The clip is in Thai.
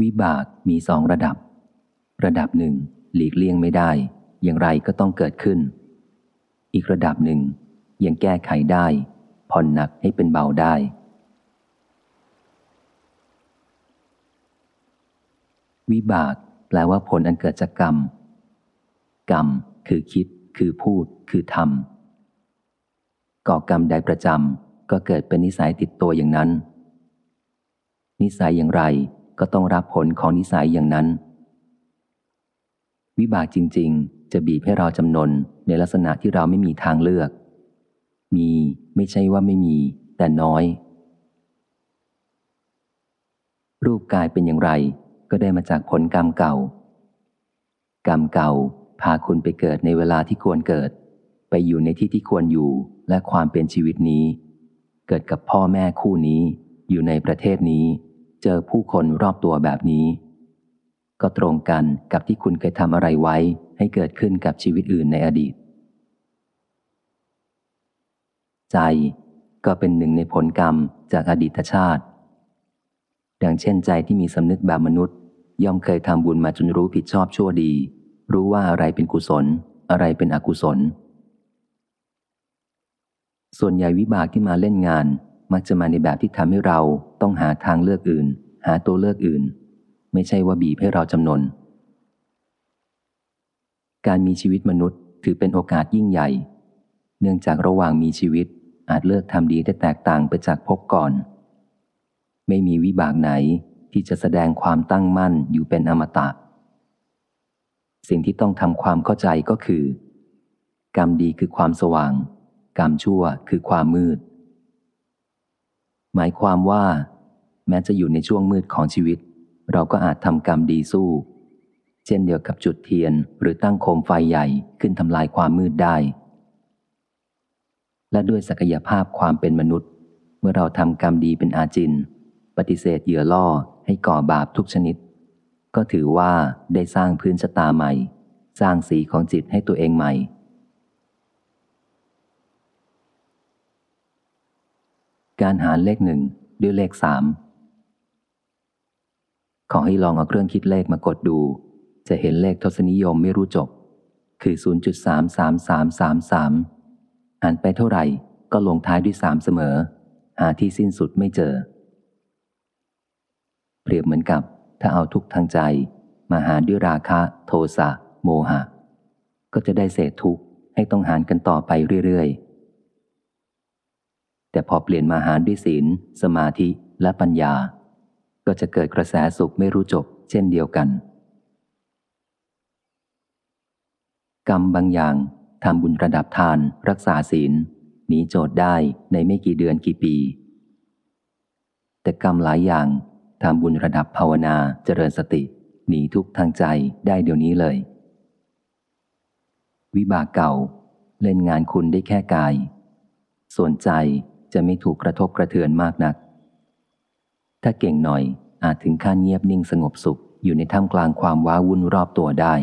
วิบากมีสองระดับ ระดับหนึ่ง หลีกเลี่ยงไม่ได้ อย่างไรก็ต้องเกิดขึ้น อีกระดับหนึ่ง ยังแก้ไขได้ ผ่อนหนักให้เป็นเบาได้ วิบากแปลว่าผลอันเกิดจากกรรม กรรม คือคิด คือพูด คือทำก่อกรรมใดประจำก็เกิดเป็นนิสัยติดตัวอย่างนั้น นิสัยอย่างไร ก็ต้องรับผลของนิสัยอย่างนั้น วิบากจริง ๆ จะบีบให้เราจำนนในลักษณะที่เราไม่มีทางเลือก มีไม่ใช่ว่าไม่มี แต่น้อย รูปกายเป็นอย่างไร ก็ได้มาจากผลกรรมเก่า กรรมเก่าพาคุณไปเกิดในเวลาที่ควรเกิด ไปอยู่ในที่ที่ควรอยู่และความเป็นชีวิตนี้ เกิดกับพ่อแม่คู่นี้ อยู่ในประเทศนี้ เจอผู้คนรอบตัวแบบนี้ ก็ตรงกันกับที่คุณเคยทำอะไรไว้ให้เกิดขึ้นกับชีวิตอื่นในอดีต ใจก็เป็นหนึ่งในผลกรรมจากอดีตชาติ ดังเช่นใจที่มีสำนึกแบบมนุษย์ ย่อมเคยทำบุญมาจนรู้ผิดชอบชั่วดี รู้ว่าอะไรเป็นกุศล อะไรเป็นอกุศล ส่วนใหญ่วิบากที่มาเล่นงาน มักจะมาในแบบที่ทำให้เราต้องหาทางเลือกอื่น หาตัวเลือกอื่น ไม่ใช่ว่าบีบให้เราจำนน การมีชีวิตมนุษย์ถือเป็นโอกาสยิ่งใหญ่ เนื่องจากระหว่างมีชีวิตอาจเลือกทำดีได้แตกต่างไปจากพบก่อน ไม่มีวิบากไหนที่จะแสดงความตั้งมั่นอยู่เป็นอมตะ สิ่งที่ต้องทำความเข้าใจก็คือ กรรมดีคือความสว่าง กรรมชั่วคือความมืด หมายความว่า แม้จะอยู่ในช่วงมืดของชีวิต เราก็อาจทำกรรมดีสู้ เช่นเดียวกับจุดเทียนหรือตั้งโคมไฟใหญ่ขึ้นทำลายความมืดได้ และด้วยศักยภาพความเป็นมนุษย์ เมื่อเราทำกรรมดีเป็นอาจิน ปฏิเสธเหยื่อล่อให้ก่อบาปทุกชนิด ก็ถือว่าได้สร้างพื้นชะตาใหม่ สร้างสีของจิตให้ตัวเองใหม่ การหารเลขหนึ่งด้วยเลขสามขอให้ลองเอาเครื่องคิดเลขมากดดู จะเห็นเลขทศนิยมไม่รู้จบ คือ 0.33333 อ่านไปเท่าไหร่ก็ลงท้ายด้วยสามเสมอ หาที่สิ้นสุดไม่เจอ เปรียบเหมือนกับ ถ้าเอาทุกทางใจ มาหารด้วยราคะ โทสะ โมหะ ก็จะได้เศษทุกข์ให้ต้องหารกันต่อไปเรื่อยๆ แต่พอเปลี่ยนมาหารด้วยศีล สมาธิและปัญญา ก็จะเกิดกระแสสุขไม่รู้จบ เช่นเดียวกัน กรรมบางอย่างทำบุญระดับทานรักษาศีลหนีโจทย์ได้ในไม่กี่เดือนกี่ปี แต่กรรมหลายอย่างทำบุญระดับภาวนาเจริญสติ หนีทุกทางใจได้เดี๋ยวนี้เลย วิบากเก่า เล่นงานคุณได้แค่กาย ส่วนใจ จะไม่ถูกกระทบกระเทือนมากนัก ถ้าเก่งหน่อยอาจถึงขั้นเงียบนิ่งสงบสุขอยู่ในท่ามกลางความว้าวุ่นรอบตัวได้